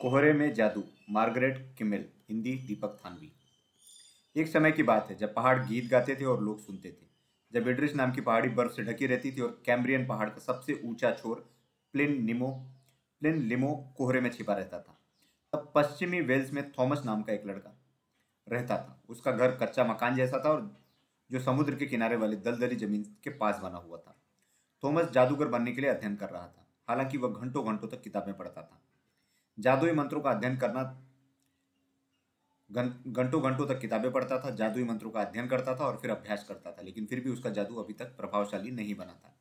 कोहरे में जादू, मार्गरेट किमिल, हिंदी दीपक थानवी। एक समय की बात है, जब पहाड़ गीत गाते थे और लोग सुनते थे। जब इड्रिस नाम की पहाड़ी बर्फ़ से ढकी रहती थी और कैम्ब्रियन पहाड़ का सबसे ऊँचा छोर प्लिन निमो, प्लिन लिमो कोहरे में छिपा रहता था। तब पश्चिमी वेल्स में थॉमस नाम का एक लड़का रहता था। उसका घर कच्चा मकान जैसा था और जो समुद्र के किनारे वाली दलदली ज़मीन के पास बना हुआ था। थॉमस जादूगर बनने के लिए अध्ययन कर रहा था। हालाँकि वह घंटों घंटों तक किताबें पढ़ता था। जादुई मंत्रों का अध्ययन करना घंटों घंटों तक किताबें पढ़ता था, जादुई मंत्रों का अध्ययन करता था और फिर अभ्यास करता था, लेकिन फिर भी उसका जादू अभी तक प्रभावशाली नहीं बना था।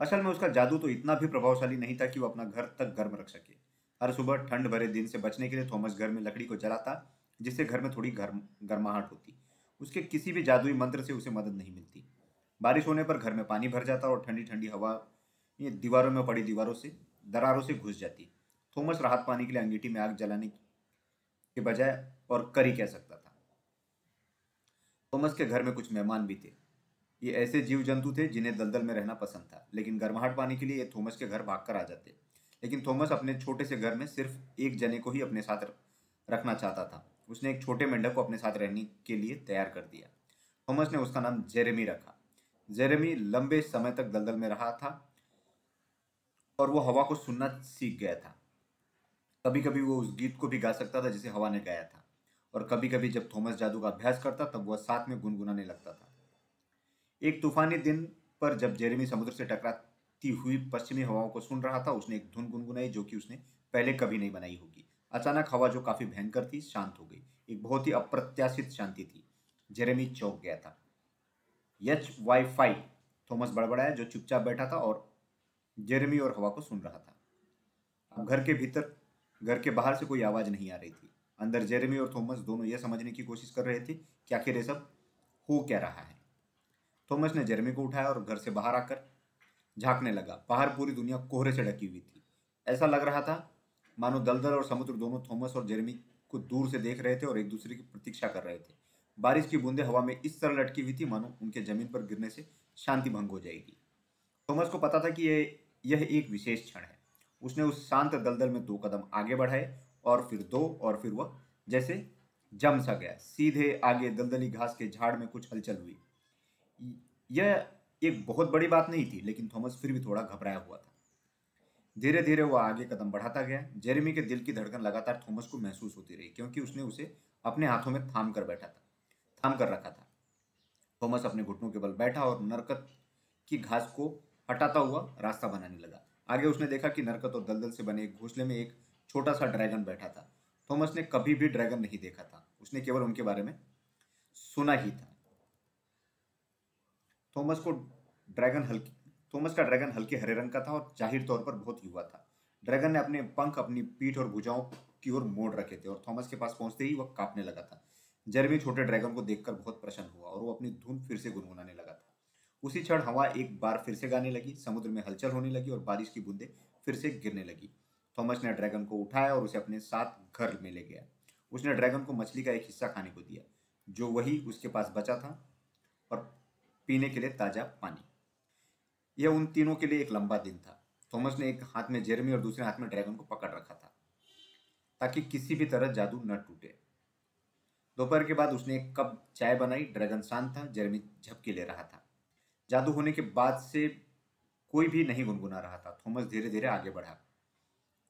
असल में उसका जादू तो इतना भी प्रभावशाली नहीं था कि वो अपना घर तक गर्म रख सके। हर सुबह ठंड भरे दिन से बचने के लिए थॉमस घर में लकड़ी को जलाता, जिससे घर में थोड़ी गर्म, गर्माहट होती। उसके किसी भी जादुई मंत्र से उसे मदद नहीं मिलती। बारिश होने पर घर में पानी भर जाता और ठंडी ठंडी हवा ये दीवारों में पड़ी दीवारों से, दरारों से घुस जाती। थॉमस राहत पाने के लिए अंगीठी में आग जलाने के बजाय और करी कह सकता था। थॉमस के घर में कुछ मेहमान भी थे। ये ऐसे जीव जंतु थे जिन्हें दलदल में रहना पसंद था, लेकिन गर्माहट पाने के लिए ये थॉमस के घर भागकर आ जाते। लेकिन थॉमस अपने छोटे से घर में सिर्फ़ एक जने को ही अपने साथ रखना चाहता था। उसने एक छोटे मेंढक को अपने साथ रहने के लिए तैयार कर दिया। थॉमस ने उसका नाम जेरेमी रखा। जेरेमी लंबे समय तक दलदल में रहा था और वो हवा को सुनना सीख गया था। कभी कभी वो उस गीत को भी गा सकता था जिसे हवा ने गाया था। और कभी कभी जब थॉमस जादू का अभ्यास करता, तब वह साथ में गुनगुनाने लगता था। एक तूफानी दिन पर जब जेरेमी समुद्र से टकराती हुई पश्चिमी हवाओं को सुन रहा था, उसने एक धुन गुनगुनाई जो कि उसने पहले कभी नहीं बनाई होगी। अचानक हवा जो काफ़ी भयंकर थी, शांत हो गई। एक बहुत ही अप्रत्याशित शांति थी। जेरेमी चौक गया था। यच वाई फाई, थॉमस बड़बड़ाया, जो चुपचाप बैठा था और जेरेमी और हवा को सुन रहा था। अब घर के भीतर घर के बाहर से कोई आवाज़ नहीं आ रही थी। अंदर जेरेमी और थॉमस दोनों यह समझने की कोशिश कर रहे थे कि आखिर ये सब हो क्या रहा है। थॉमस ने जेरेमी को उठाया और घर से बाहर आकर झांकने लगा। बाहर पूरी दुनिया कोहरे से ढकी हुई थी। ऐसा लग रहा था, मानो दलदल और समुद्र दोनों थॉमस और जेरेमी को दूर से देख रहे थे और एक दूसरे की प्रतीक्षा कर रहे थे। बारिश की बूंदें हवा में इस तरह लटकी हुई थी, मानो उनके ज़मीन पर गिरने से शांति भंग हो जाएगी। थॉमस को पता था कि यह एक विशेष क्षण है। उसने उस शांत दलदल में दो कदम आगे बढ़ाए और फिर दो और फिर वह जैसे जम सा गया। सीधे आगे दलदली घास के झाड़ में कुछ हलचल हुई। यह एक बहुत बड़ी बात नहीं थी, लेकिन थॉमस फिर भी थोड़ा घबराया हुआ था। धीरे धीरे वह आगे कदम बढ़ाता गया। जेरेमी के दिल की धड़कन लगातार थॉमस को महसूस होती रही, क्योंकि उसने उसे अपने हाथों में थाम कर बैठा था, थाम कर रखा था। थॉमस अपने घुटनों के बल बैठा और नरकत की घास को हटाता हुआ रास्ता बनाने लगा। आगे उसने देखा कि नरकत और दलदल से बने एक घोंसले में एक छोटा सा ड्रैगन बैठा था। थॉमस ने कभी भी ड्रैगन नहीं देखा था। उसने केवल उनके बारे में सुना ही था। थॉमस को ड्रैगन हल्की, थॉमस का ड्रैगन हल्के हरे रंग का था और ज़ाहिर तौर पर बहुत युवा था। ड्रैगन ने अपने पंख, अपनी पीठ और भुजाओं की ओर मोड़ रखे थे और थॉमस के पास पहुँचते ही वह कांपने लगा था। जर्मी छोटे ड्रैगन को देखकर बहुत प्रसन्न हुआ और वो अपनी धुन फिर से गुनगुनाने लगा था। उसी क्षण हवा एक बार फिर से गाने लगी, समुद्र में हलचल होने लगी और बारिश की बूंदें फिर से गिरने लगी। थॉमस ने ड्रैगन को उठाया और उसे अपने साथ घर में ले गया। उसने ड्रैगन को मछली का एक हिस्सा खाने को दिया, जो वही उसके पास बचा था और पीने के लिए ताज़ा पानी। यह उन तीनों के लिए एक लंबा दिन था। थॉमस ने एक हाथ में जेरमी और दूसरे हाथ में ड्रैगन को पकड़ रखा था, ताकि किसी भी तरह जादू न टूटे। दोपहर के बाद उसने एक कप चाय बनाई, ड्रैगन शांत था, जेरमी झपकी ले रहा था। जादू होने के बाद से कोई भी नहीं गुनगुना रहा था। थॉमस धीरे धीरे आगे बढ़ा।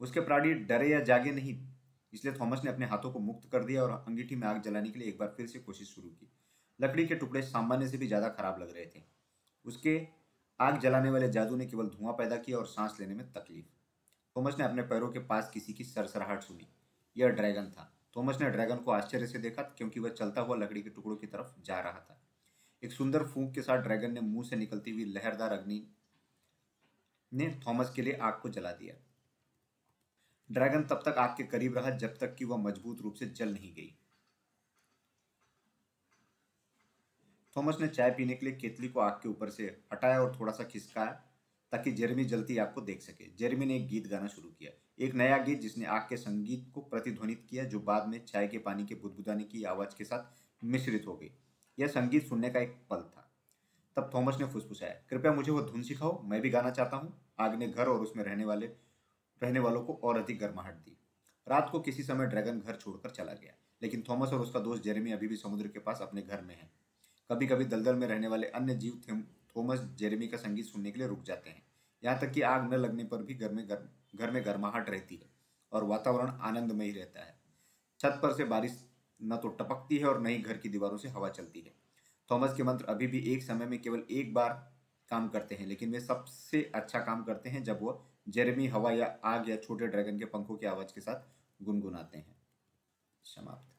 उसके प्राणी डरे या जागे नहीं, इसलिए थॉमस ने अपने हाथों को मुक्त कर दिया और अंगीठी में आग जलाने के लिए एक बार फिर से कोशिश शुरू की। लकड़ी के टुकड़े सामान्य से भी ज़्यादा खराब लग रहे थे। उसके आग जलाने वाले जादू ने केवल धुआँ पैदा किया और सांस लेने में तकलीफ़। थॉमस ने अपने पैरों के पास किसी की सरसराहट सुनी। यह ड्रैगन था। थॉमस ने ड्रैगन को आश्चर्य से देखा, क्योंकि वह चलता हुआ लकड़ी के टुकड़ों की तरफ़ जा रहा था। एक सुंदर फूंक के साथ ड्रैगन ने मुँह से निकलती हुई लहरदार अग्नि ने थॉमस के लिए आग को जला दिया। ड्रैगन तब तक आग के करीब रहा जब तक कि वह मज़बूत रूप से जल नहीं गई। थॉमस ने चाय पीने के लिए केतली को आग के ऊपर से हटाया और थोड़ा सा खिसकाया ताकि जेरमी जलती आग को देख सके। जेरमी ने एक गीत गाना शुरू किया। एक नया गीत जिसने आग के संगीत को प्रतिध्वनित किया जो बाद में चाय के पानी के बुदबुदाने की आवाज़ के साथ मिश्रित हो गई। यह संगीत सुनने का एक पल था। तब थॉमस ने फुसफुसाया कृपया मुझे वो धुन सिखाओ, मैं भी गाना चाहता हूँ। आग ने घर और उसमें रहने वाले, रहने वालों को और अधिक गर्माहट दी। रात को किसी समय ड्रैगन घर छोड़कर चला गया, लेकिन थॉमस और उसका दोस्त जेरेमी अभी भी समुद्र के पास अपने घर में हैं। कभी कभी दलदल में रहने वाले अन्य जीव थॉमस, जेरेमी का संगीत सुनने के लिए रुक जाते हैं। यहाँ तक कि आग न लगने पर भी घर में घर में गर्माहट रहती है और वातावरण आनंदमय ही रहता है। छत पर से बारिश न तो टपकती है और न ही घर की दीवारों से हवा चलती है। थॉमस के मंत्र अभी भी एक समय में केवल एक बार काम करते हैं, लेकिन वे सबसे अच्छा काम करते हैं जब वो जेरेमी हवा या आग या छोटे ड्रैगन के पंखों की आवाज़ के साथ गुनगुनाते हैं। समाप्त।